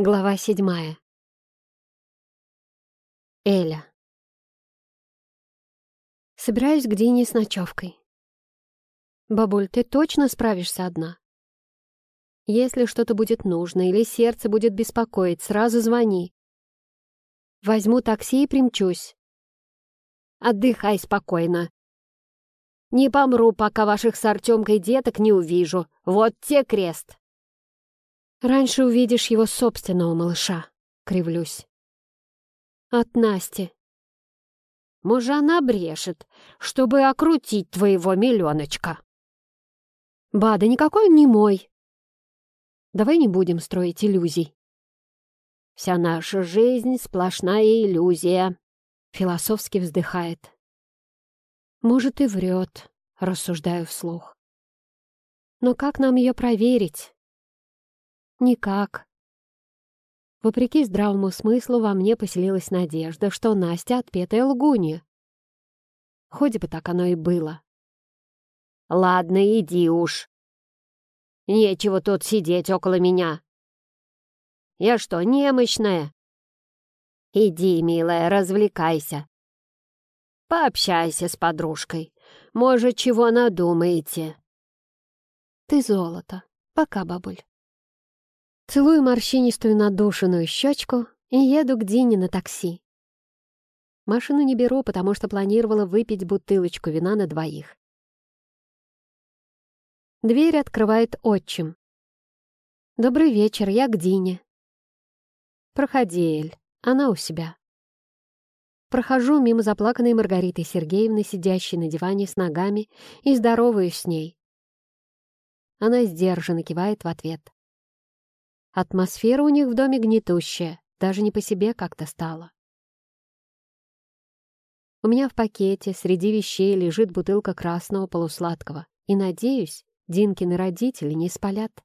Глава седьмая. Эля. Собираюсь к Дине с ночевкой. «Бабуль, ты точно справишься одна? Если что-то будет нужно или сердце будет беспокоить, сразу звони. Возьму такси и примчусь. Отдыхай спокойно. Не помру, пока ваших с Артемкой деток не увижу. Вот те крест!» Раньше увидишь его собственного малыша, кривлюсь. От Насти. Может, она брешет, чтобы окрутить твоего миллионочка. Ба, да никакой он не мой. Давай не будем строить иллюзий. Вся наша жизнь — сплошная иллюзия, — философски вздыхает. Может, и врет, — рассуждаю вслух. Но как нам ее проверить? Никак. Вопреки здравому смыслу во мне поселилась надежда, что Настя отпетая лгунья. Хоть бы так оно и было. «Ладно, иди уж. Нечего тут сидеть около меня. Я что, немощная? Иди, милая, развлекайся. Пообщайся с подружкой. Может, чего надумаете?» «Ты золото. Пока, бабуль». Целую морщинистую надушенную щечку и еду к Дине на такси. Машину не беру, потому что планировала выпить бутылочку вина на двоих. Дверь открывает отчим. «Добрый вечер, я к Дине». «Проходи, Эль, она у себя». Прохожу мимо заплаканной Маргариты Сергеевны, сидящей на диване с ногами, и здороваюсь с ней. Она сдержанно кивает в ответ. Атмосфера у них в доме гнетущая, даже не по себе как-то стало. У меня в пакете среди вещей лежит бутылка красного полусладкого, и, надеюсь, Динкины родители не спалят.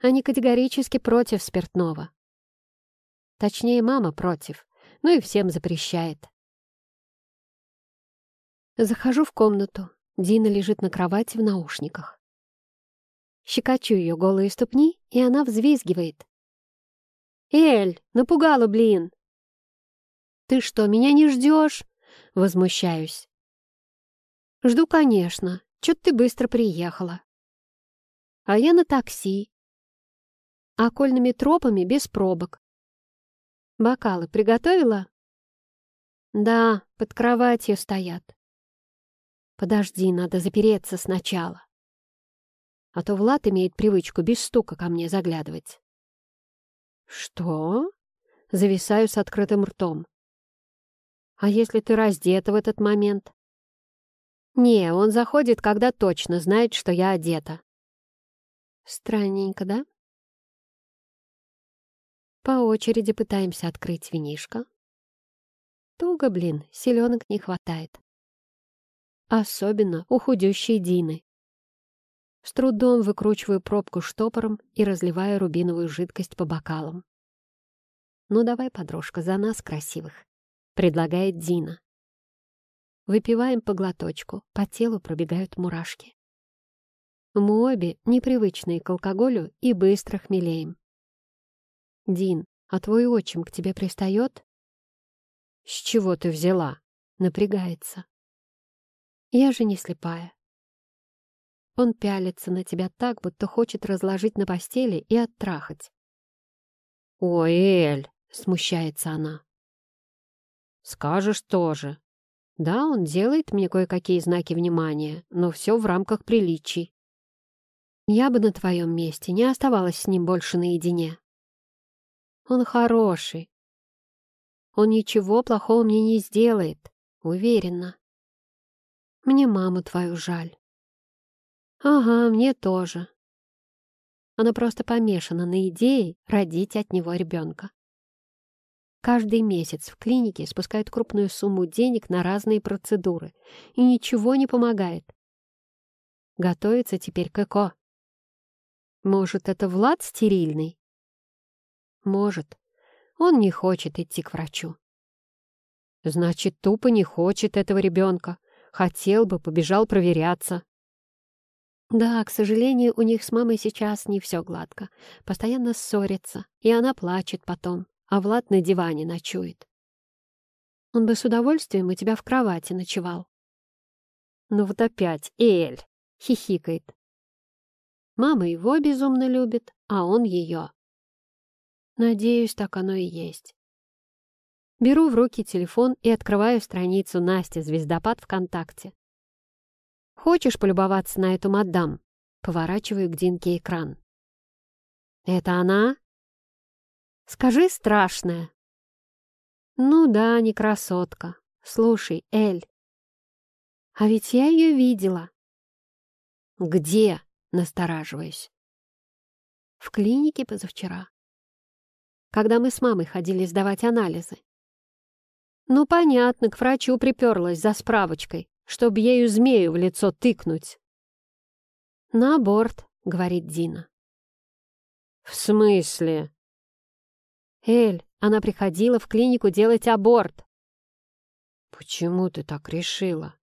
Они категорически против спиртного. Точнее, мама против, ну и всем запрещает. Захожу в комнату. Дина лежит на кровати в наушниках. Щекочу ее голые ступни, и она взвизгивает. «Эль, напугала, блин!» «Ты что, меня не ждешь?» — возмущаюсь. «Жду, конечно. Чё-то ты быстро приехала. А я на такси. Окольными тропами без пробок. Бокалы приготовила?» «Да, под кроватью стоят. Подожди, надо запереться сначала а то Влад имеет привычку без стука ко мне заглядывать. «Что?» — зависаю с открытым ртом. «А если ты раздета в этот момент?» «Не, он заходит, когда точно знает, что я одета». «Странненько, да?» По очереди пытаемся открыть винишко. Туго, блин, селенок не хватает. Особенно у худющей Дины. С трудом выкручиваю пробку штопором и разливаю рубиновую жидкость по бокалам. «Ну давай, подружка, за нас красивых», — предлагает Дина. Выпиваем по глоточку, по телу пробегают мурашки. Мы обе непривычные к алкоголю и быстро хмелеем. «Дин, а твой отчим к тебе пристает?» «С чего ты взяла?» — напрягается. «Я же не слепая. Он пялится на тебя так, будто хочет разложить на постели и оттрахать. «Ой, Эль!» — смущается она. «Скажешь тоже. Да, он делает мне кое-какие знаки внимания, но все в рамках приличий. Я бы на твоем месте не оставалась с ним больше наедине. Он хороший. Он ничего плохого мне не сделает, уверена. Мне маму твою жаль. «Ага, мне тоже». Она просто помешана на идее родить от него ребенка. Каждый месяц в клинике спускают крупную сумму денег на разные процедуры, и ничего не помогает. Готовится теперь к ЭКО. Может, это Влад стерильный? Может. Он не хочет идти к врачу. Значит, тупо не хочет этого ребенка. Хотел бы, побежал проверяться. Да, к сожалению, у них с мамой сейчас не все гладко. Постоянно ссорятся, и она плачет потом, а Влад на диване ночует. Он бы с удовольствием у тебя в кровати ночевал. Ну вот опять, Эль, хихикает. Мама его безумно любит, а он ее. Надеюсь, так оно и есть. Беру в руки телефон и открываю страницу Насти Звездопад ВКонтакте. «Хочешь полюбоваться на эту мадам?» Поворачиваю к Динке экран. «Это она?» «Скажи страшная». «Ну да, не красотка. Слушай, Эль, а ведь я ее видела». «Где?» — настораживаюсь. «В клинике позавчера, когда мы с мамой ходили сдавать анализы. Ну, понятно, к врачу приперлась за справочкой чтобы ею змею в лицо тыкнуть. «На борт», — говорит Дина. «В смысле?» «Эль, она приходила в клинику делать аборт». «Почему ты так решила?»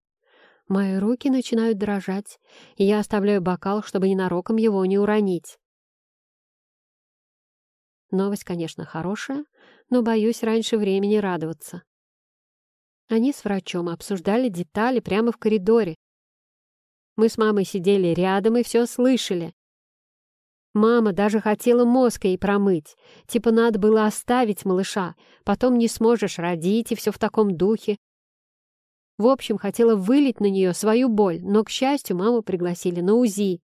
Мои руки начинают дрожать, и я оставляю бокал, чтобы ненароком его не уронить. Новость, конечно, хорошая, но боюсь раньше времени радоваться. Они с врачом обсуждали детали прямо в коридоре. Мы с мамой сидели рядом и все слышали. Мама даже хотела мозг ей промыть. Типа надо было оставить малыша, потом не сможешь родить и все в таком духе. В общем, хотела вылить на нее свою боль, но, к счастью, маму пригласили на УЗИ.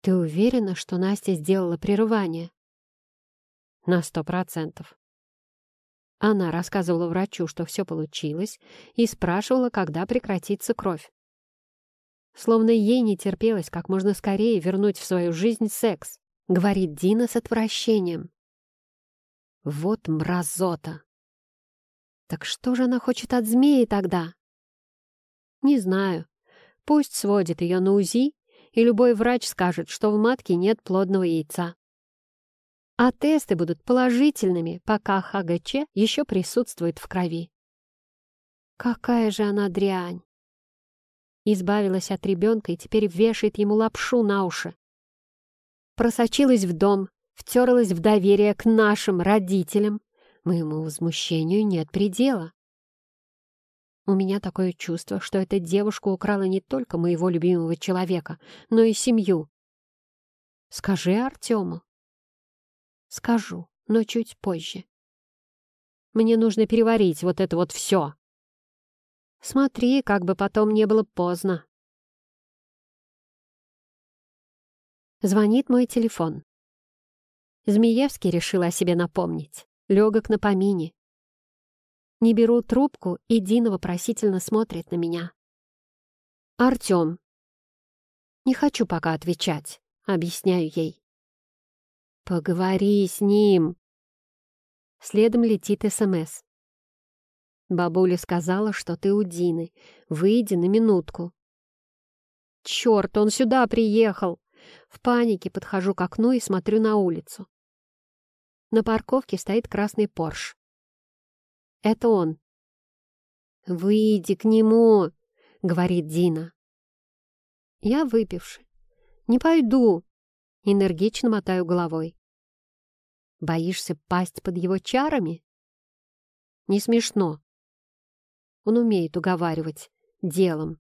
«Ты уверена, что Настя сделала прерывание?» «На сто процентов. Она рассказывала врачу, что все получилось, и спрашивала, когда прекратится кровь. Словно ей не терпелось как можно скорее вернуть в свою жизнь секс, говорит Дина с отвращением. Вот мразота! Так что же она хочет от змеи тогда? Не знаю. Пусть сводит ее на УЗИ, и любой врач скажет, что в матке нет плодного яйца а тесты будут положительными, пока ХГЧ еще присутствует в крови. Какая же она дрянь! Избавилась от ребенка и теперь вешает ему лапшу на уши. Просочилась в дом, втерлась в доверие к нашим родителям. Моему возмущению нет предела. У меня такое чувство, что эта девушка украла не только моего любимого человека, но и семью. Скажи Артему, Скажу, но чуть позже. Мне нужно переварить вот это вот все. Смотри, как бы потом не было поздно. Звонит мой телефон. Змеевский решил о себе напомнить. Легок на помине. Не беру трубку, и Дина вопросительно смотрит на меня. «Артем». «Не хочу пока отвечать», — объясняю ей. «Поговори с ним!» Следом летит СМС. «Бабуля сказала, что ты у Дины. Выйди на минутку». «Черт, он сюда приехал!» В панике подхожу к окну и смотрю на улицу. На парковке стоит красный Порш. Это он. «Выйди к нему!» — говорит Дина. Я выпивши. «Не пойду!» Энергично мотаю головой. Боишься пасть под его чарами? Не смешно. Он умеет уговаривать делом.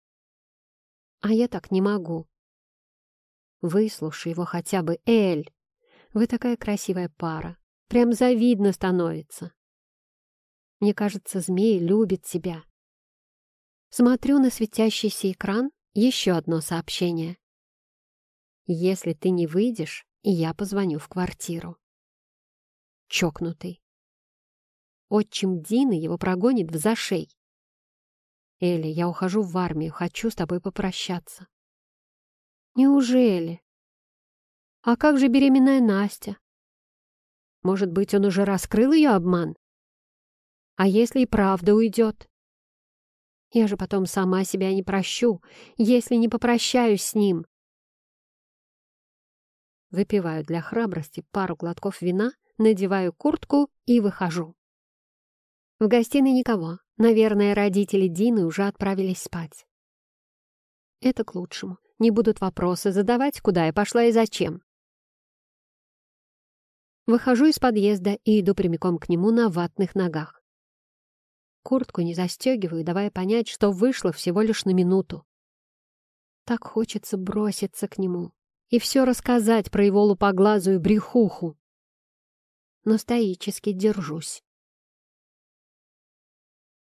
А я так не могу. Выслушай его хотя бы, Эль. Вы такая красивая пара. Прям завидно становится. Мне кажется, змей любит тебя. Смотрю на светящийся экран, еще одно сообщение. Если ты не выйдешь, я позвоню в квартиру. Чокнутый. Отчим Дины его прогонит в зашей. Элли, я ухожу в армию, хочу с тобой попрощаться. Неужели? А как же беременная Настя? Может быть, он уже раскрыл ее обман? А если и правда уйдет? Я же потом сама себя не прощу, если не попрощаюсь с ним. Выпиваю для храбрости пару глотков вина, надеваю куртку и выхожу. В гостиной никого. Наверное, родители Дины уже отправились спать. Это к лучшему. Не будут вопросы задавать, куда я пошла и зачем. Выхожу из подъезда и иду прямиком к нему на ватных ногах. Куртку не застегиваю, давая понять, что вышло всего лишь на минуту. Так хочется броситься к нему и все рассказать про его лупоглазую брехуху. Но стоически держусь.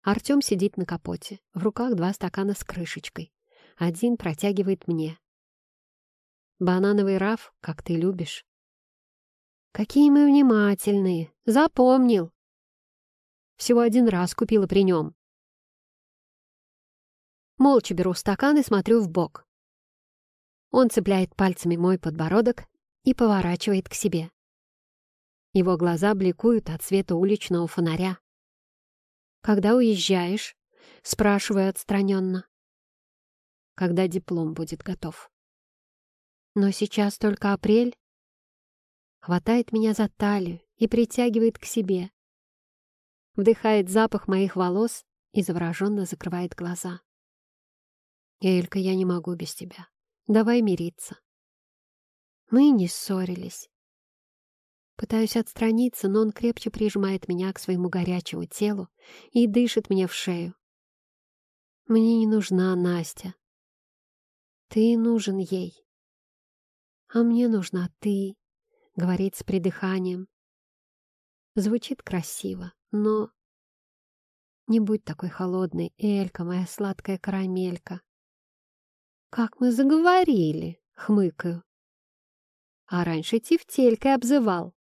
Артем сидит на капоте, в руках два стакана с крышечкой. Один протягивает мне. «Банановый раф, как ты любишь». «Какие мы внимательные! Запомнил!» Всего один раз купила при нем. Молча беру стакан и смотрю в бок. Он цепляет пальцами мой подбородок и поворачивает к себе. Его глаза бликуют от света уличного фонаря. «Когда уезжаешь?» — спрашиваю отстраненно. «Когда диплом будет готов». «Но сейчас только апрель». Хватает меня за талию и притягивает к себе. Вдыхает запах моих волос и завороженно закрывает глаза. «Элька, я не могу без тебя. Давай мириться». Мы не ссорились. Пытаюсь отстраниться, но он крепче прижимает меня к своему горячему телу и дышит мне в шею. Мне не нужна Настя. Ты нужен ей. А мне нужна ты, говорит с придыханием. Звучит красиво, но... Не будь такой холодной, Элька, моя сладкая карамелька. «Как мы заговорили!» — хмыкаю. А раньше тефтелькой обзывал.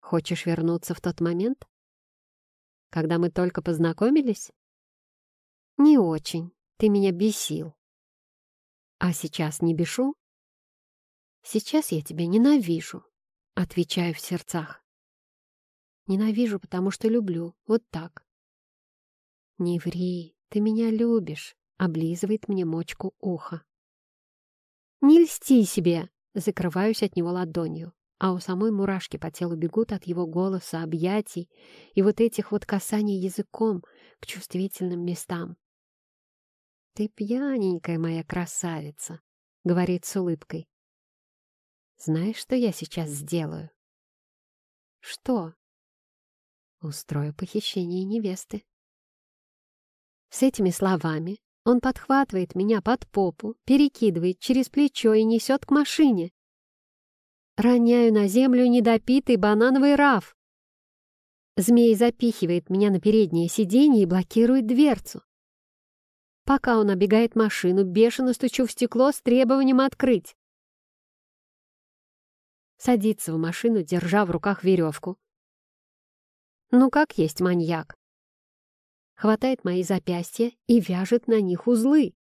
Хочешь вернуться в тот момент? Когда мы только познакомились? Не очень. Ты меня бесил. А сейчас не бешу? Сейчас я тебя ненавижу, отвечаю в сердцах. Ненавижу, потому что люблю. Вот так. Не ври, ты меня любишь облизывает мне мочку уха. «Не льсти себе!» — закрываюсь от него ладонью, а у самой мурашки по телу бегут от его голоса, объятий и вот этих вот касаний языком к чувствительным местам. «Ты пьяненькая моя красавица!» — говорит с улыбкой. «Знаешь, что я сейчас сделаю?» «Что?» «Устрою похищение невесты». С этими словами он подхватывает меня под попу, перекидывает через плечо и несет к машине. Роняю на землю недопитый банановый раф. Змей запихивает меня на переднее сиденье и блокирует дверцу. Пока он обегает машину, бешено стучу в стекло с требованием открыть. Садится в машину, держа в руках веревку. Ну как есть маньяк хватает мои запястья и вяжет на них узлы.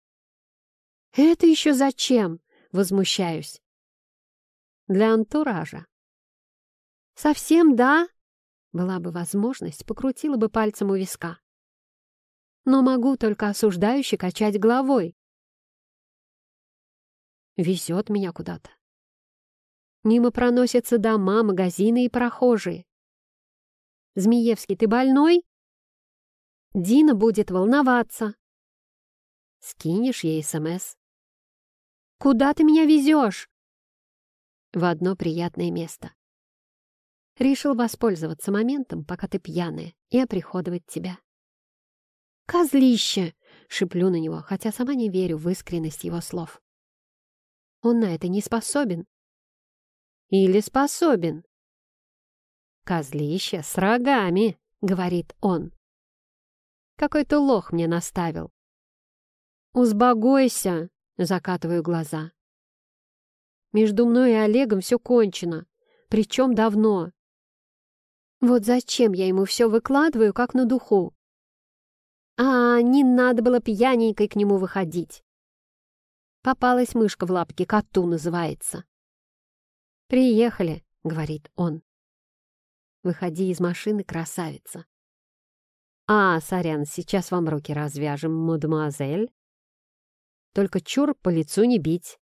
«Это еще зачем?» — возмущаюсь. «Для антуража». «Совсем да?» Была бы возможность, покрутила бы пальцем у виска. Но могу только осуждающе качать головой. Везет меня куда-то. Мимо проносятся дома, магазины и прохожие. «Змеевский, ты больной?» Дина будет волноваться. Скинешь ей СМС. «Куда ты меня везешь?» В одно приятное место. Решил воспользоваться моментом, пока ты пьяная, и оприходовать тебя. «Козлище!» — шиплю на него, хотя сама не верю в искренность его слов. Он на это не способен. Или способен. «Козлище с рогами!» — говорит он. Какой-то лох мне наставил. «Узбогойся!» — закатываю глаза. Между мной и Олегом все кончено. Причем давно. Вот зачем я ему все выкладываю, как на духу? А, не надо было пьяненькой к нему выходить. Попалась мышка в лапке, коту называется. «Приехали», — говорит он. «Выходи из машины, красавица. «А, сорян, сейчас вам руки развяжем, мадемуазель. Только чур по лицу не бить.